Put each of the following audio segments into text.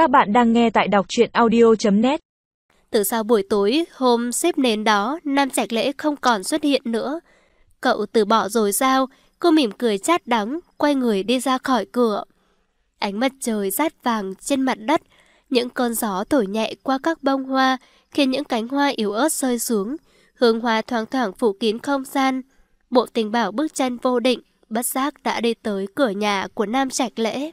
Các bạn đang nghe tại đọc truyện audio.net Từ sau buổi tối, hôm xếp nến đó, Nam Trạch Lễ không còn xuất hiện nữa. Cậu từ bỏ rồi sao? Cô mỉm cười chát đắng, quay người đi ra khỏi cửa. Ánh mặt trời rát vàng trên mặt đất, những cơn gió thổi nhẹ qua các bông hoa, khiến những cánh hoa yếu ớt rơi xuống. Hương hoa thoáng thoảng phủ kín không gian. Bộ tình bảo bước chân vô định, bất giác đã đi tới cửa nhà của Nam Trạch Lễ.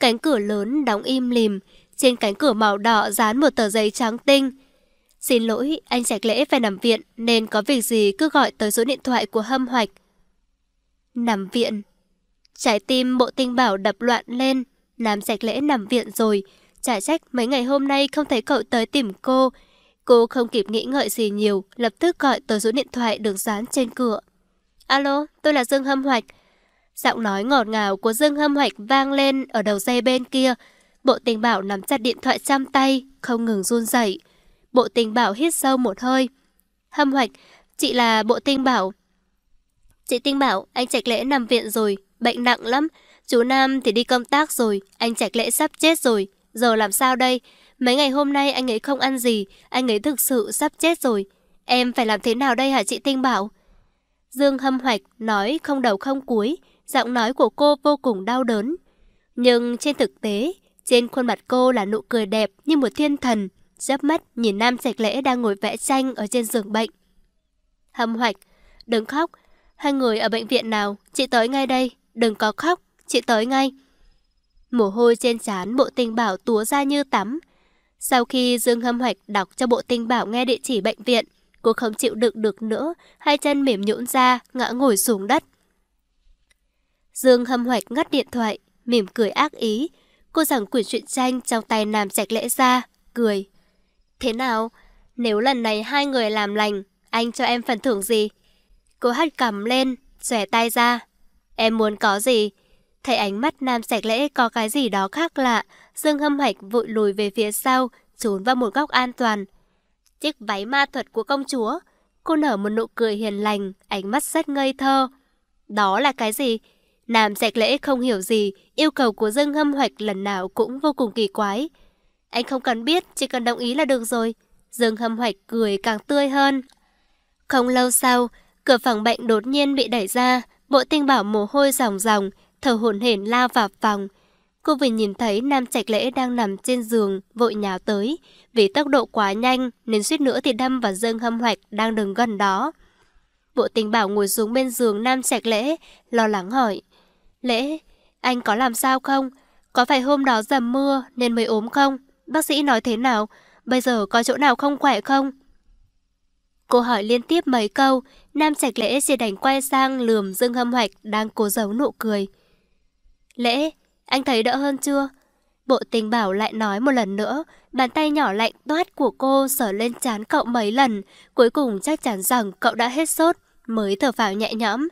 Cánh cửa lớn đóng im lìm, trên cánh cửa màu đỏ dán một tờ giấy trắng tinh. Xin lỗi, anh Trạch Lễ phải nằm viện nên có việc gì cứ gọi tới số điện thoại của Hâm Hoạch. Nằm viện. Trái tim bộ tinh bảo đập loạn lên, Nam Trạch Lễ nằm viện rồi. Chả trách mấy ngày hôm nay không thấy cậu tới tìm cô. Cô không kịp nghĩ ngợi gì nhiều, lập tức gọi tới số điện thoại được dán trên cửa. Alo, tôi là Dương Hâm Hoạch. Giọng nói ngọt ngào của Dương Hâm Hoạch vang lên ở đầu dây bên kia. Bộ tình bảo nắm chặt điện thoại trong tay, không ngừng run rẩy. Bộ tình bảo hít sâu một hơi. Hâm Hoạch, chị là Bộ tình bảo. Chị Tinh bảo, anh Trạch Lễ nằm viện rồi, bệnh nặng lắm. Chú Nam thì đi công tác rồi, anh Trạch Lễ sắp chết rồi. Giờ làm sao đây? Mấy ngày hôm nay anh ấy không ăn gì, anh ấy thực sự sắp chết rồi. Em phải làm thế nào đây hả chị Tinh bảo? Dương Hâm Hoạch nói không đầu không cuối, giọng nói của cô vô cùng đau đớn. Nhưng trên thực tế, trên khuôn mặt cô là nụ cười đẹp như một thiên thần, chớp mắt nhìn Nam sạch Lễ đang ngồi vẽ tranh ở trên giường bệnh. Hâm Hoạch, đừng khóc, hai người ở bệnh viện nào, chị tới ngay đây, đừng có khóc, chị tới ngay. Mồ hôi trên trán bộ tinh bảo túa ra như tắm. Sau khi Dương Hâm Hoạch đọc cho bộ tinh bảo nghe địa chỉ bệnh viện, cô không chịu đựng được nữa, hai chân mềm nhũn ra, ngã ngồi xuống đất. Dương Hâm Hoạch ngắt điện thoại, mỉm cười ác ý. Cô rằng quyển truyện tranh trong tay Nam Trạch Lễ ra, cười. Thế nào? Nếu lần này hai người làm lành, anh cho em phần thưởng gì? Cô hất cầm lên, xòe tay ra. Em muốn có gì? Thấy ánh mắt Nam Trạch Lễ có cái gì đó khác lạ, Dương Hâm Hoạch vội lùi về phía sau, trốn vào một góc an toàn. Chiếc váy ma thuật của công chúa. Cô nở một nụ cười hiền lành, ánh mắt rất ngây thơ. Đó là cái gì? Nam sạch Lễ không hiểu gì, yêu cầu của Dương Hâm Hoạch lần nào cũng vô cùng kỳ quái. Anh không cần biết, chỉ cần đồng ý là được rồi. Dương Hâm Hoạch cười càng tươi hơn. Không lâu sau, cửa phòng bệnh đột nhiên bị đẩy ra, bộ tinh bảo mồ hôi ròng ròng, thở hổn hển lao vào phòng. Cô vừa nhìn thấy Nam Trạch Lễ đang nằm trên giường, vội nhào tới. Vì tốc độ quá nhanh nên suýt nữa thì đâm vào Dương Hâm Hoạch đang đứng gần đó. Bộ tình bảo ngồi xuống bên giường Nam Trạch Lễ, lo lắng hỏi. Lễ, anh có làm sao không? Có phải hôm đó dầm mưa nên mới ốm không? Bác sĩ nói thế nào? Bây giờ có chỗ nào không khỏe không? Cô hỏi liên tiếp mấy câu, Nam Trạch Lễ chỉ đành quay sang lườm Dương Hâm Hoạch đang cố giấu nụ cười. Lễ, anh thấy đỡ hơn chưa? Bộ tình bảo lại nói một lần nữa, bàn tay nhỏ lạnh toát của cô sờ lên chán cậu mấy lần, cuối cùng chắc chắn rằng cậu đã hết sốt, mới thở phào nhẹ nhõm.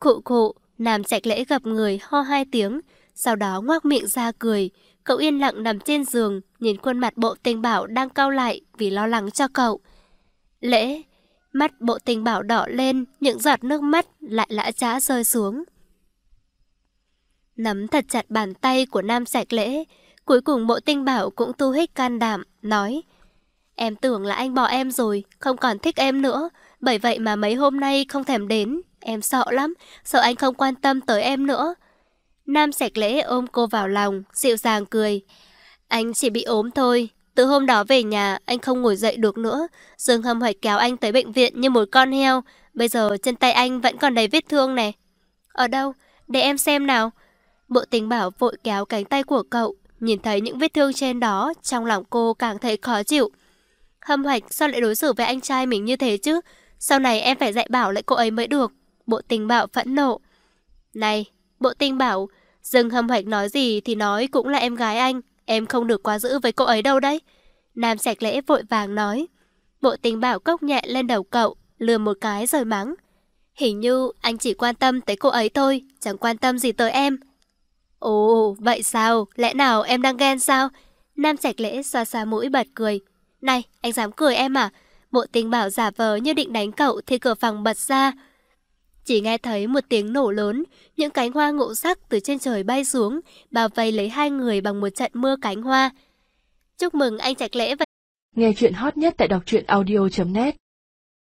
Khụ khụ, Nam Trạch Lễ gặp người ho hai tiếng, sau đó ngoác miệng ra cười. Cậu yên lặng nằm trên giường, nhìn khuôn mặt bộ tình bảo đang cau lại vì lo lắng cho cậu. Lễ, mắt bộ tình bảo đỏ lên, những giọt nước mắt lại lã trá rơi xuống. Nắm thật chặt bàn tay của Nam Sạch Lễ, cuối cùng bộ tinh bảo cũng tu hích can đảm, nói Em tưởng là anh bỏ em rồi, không còn thích em nữa, bởi vậy mà mấy hôm nay không thèm đến, em sợ lắm, sợ anh không quan tâm tới em nữa. Nam Sạch Lễ ôm cô vào lòng, dịu dàng cười. Anh chỉ bị ốm thôi, từ hôm đó về nhà anh không ngồi dậy được nữa, Dương Hâm Hoạch kéo anh tới bệnh viện như một con heo, bây giờ chân tay anh vẫn còn đầy vết thương này. Ở đâu? Để em xem nào. Bộ tình bảo vội kéo cánh tay của cậu, nhìn thấy những vết thương trên đó, trong lòng cô càng thấy khó chịu. Hâm hoạch sao lại đối xử với anh trai mình như thế chứ? Sau này em phải dạy bảo lại cô ấy mới được. Bộ tình bảo phẫn nộ. Này, bộ tình bảo, dừng hâm hoạch nói gì thì nói cũng là em gái anh. Em không được quá giữ với cô ấy đâu đấy. Nam sạch lễ vội vàng nói. Bộ tình bảo cốc nhẹ lên đầu cậu, lừa một cái rồi mắng. Hình như anh chỉ quan tâm tới cô ấy thôi, chẳng quan tâm gì tới em. Ồ, vậy sao? Lẽ nào em đang ghen sao? Nam Trạch Lễ xoa xoa mũi bật cười. Này, anh dám cười em à? Bộ tình bảo giả vờ như định đánh cậu thì cửa phòng bật ra. Chỉ nghe thấy một tiếng nổ lớn, những cánh hoa ngộ sắc từ trên trời bay xuống, bao vây lấy hai người bằng một trận mưa cánh hoa. Chúc mừng anh Trạch Lễ và... Nghe chuyện hot nhất tại đọc truyện audio.net